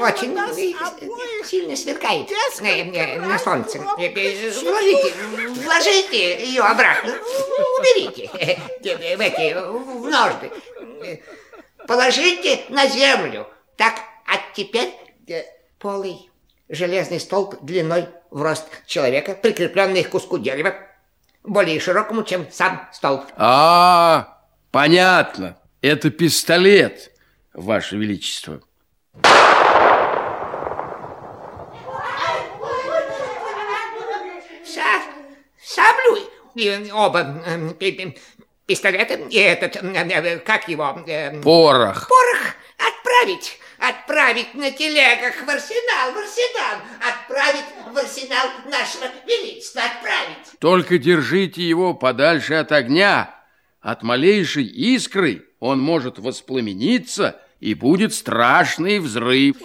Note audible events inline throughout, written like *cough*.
Очень сильно сверкает э, э, на солнце. Э, вложите, вложите ее обратно. Уберите в эти в ножны. Положите на землю. Так, а теперь полый железный столб длиной в рост человека, прикрепленный к куску дерева, более широкому, чем сам столб. А, понятно. Это пистолет, Ваше Величество. Саблю и оба пистолета и этот, э, как его? Э, порох. Порох отправить отправить на телегах в арсенал, в арсенал, отправить в арсенал нашего величества, отправить. Только держите его подальше от огня. От малейшей искры он может воспламениться, и будет страшный взрыв.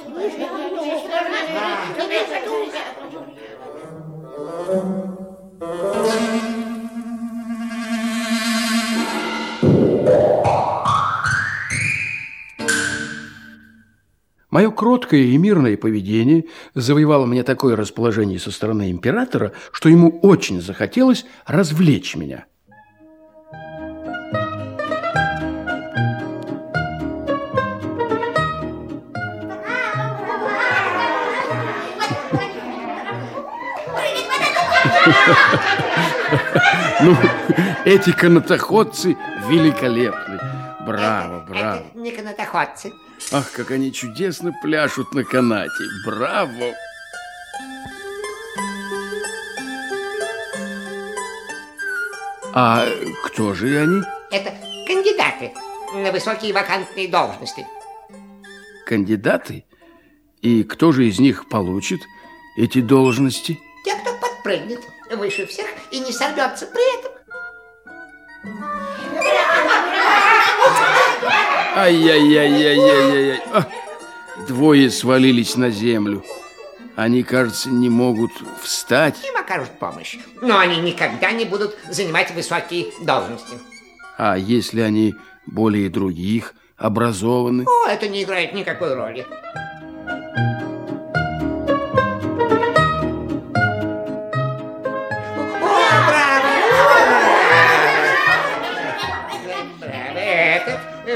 Мое кроткое и мирное поведение завоевало мне такое расположение со стороны императора, что ему очень захотелось развлечь меня. *laughs* Ну, эти канатоходцы великолепны. Браво, браво. Не канатоходцы. Ах, как они чудесно пляшут на канате. Браво! А кто же они? Это кандидаты на высокие вакантные должности. Кандидаты? И кто же из них получит эти должности? Те, кто подпрыгнет выше всех и не сорвется при этом. Ай-яй-яй-яй-яй-яй. А, двое свалились на землю. Они, кажется, не могут встать. Им окажут помощь, но они никогда не будут занимать высокие должности. А если они более других образованы? О, это не играет никакой роли.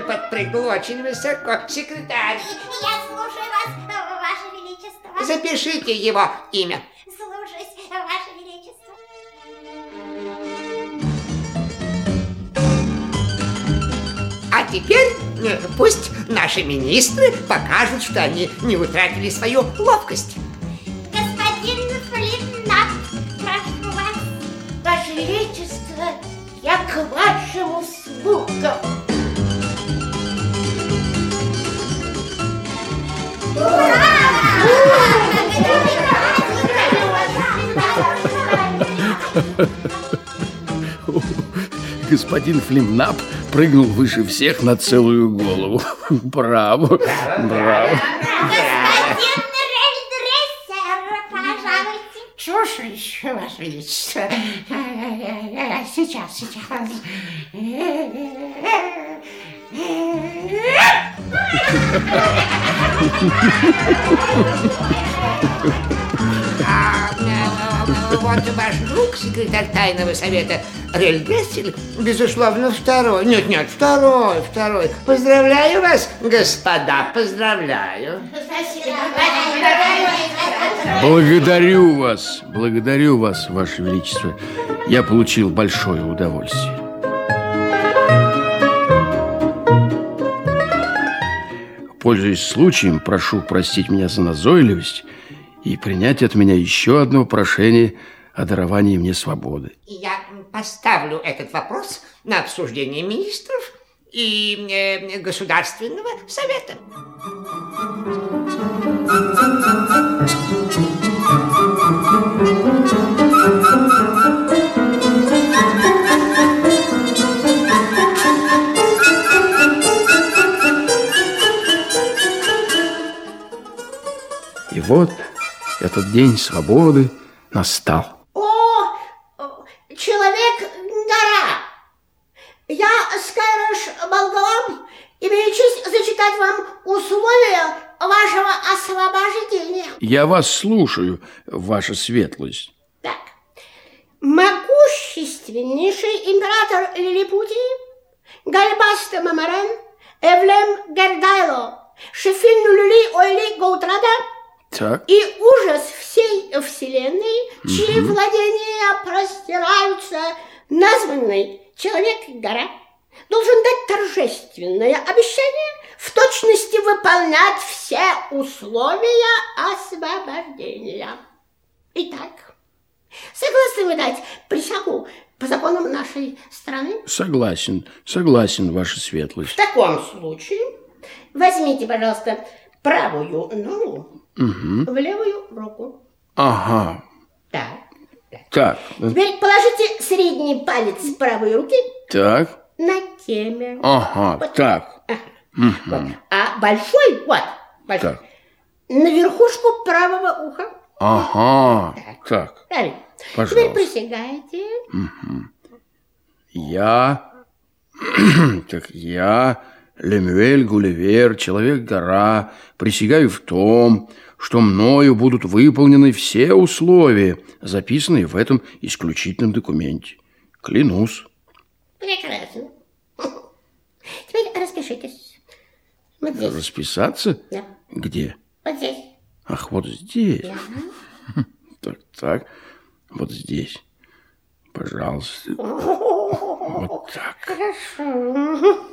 Подпрыгнул очень высоко. Секретарь. Я слушаю вас, Ваше Величество. Запишите его имя. Слушаюсь, Ваше Величество. А теперь э, пусть наши министры покажут, что они не утратили свою ловкость. *laughs* Господин Флимнап прыгнул выше всех на целую голову. *laughs* Браво, браво. Господин Рельдрессер, пожалуйте. Слушаюсь, Ваше Величество. Сейчас, сейчас. А, вот ваш друг, секретарь тайного совета Рельгессель, безусловно, второй. Нет, нет, второй, второй. Поздравляю вас, господа, поздравляю. Благодарю вас, благодарю вас, Ваше Величество. Я получил большое удовольствие. Пользуясь случаем, прошу простить меня за назойливость и принять от меня еще одно прошение о даровании мне свободы. Я поставлю этот вопрос на обсуждение министров и э, Государственного совета. И вот этот день свободы настал. О, человек-гора. Я, Скайрош Болгалам, имею честь зачитать вам условия вашего освобождения. Я вас слушаю, ваша светлость. Так, могущественнейший император Лилипутии, Гальбаста Мамарен, Эвлем Гердайло, Шефин Люли Ойли Гаутрада Так, и ужас всей вселенной, чьи владения простираются, названный Человек-гора, должен дать торжественное обещание в точности выполнять все условия освобождения. Итак, согласны вы дать присягу по законам нашей страны? согласен, согласен, ваша В светлость. таком случае возьмите, пожалуйста, правую ногу в левую руку. Ага, Так. так, Теперь положите средний палец правой руки так, на теме. ага, так, Вот. А большой, вот, большой, так, на верхушку правого уха. ага, так. Правильно. Пожалуйста. Теперь присягаете. Я, *clears throat* так я, Лемюэль Гулливер, Человек-гора, присягаю в том, что мною будут выполнены все условия, записанные в этом исключительном документе. Клянусь. Прекрасно. *laughs* Теперь распишитесь. Вот здесь. Расписаться? Да. Где? Вот здесь. Ах, вот здесь. *laughs* Так, так, вот здесь. Пожалуйста. *laughs* Вот так. Хорошо.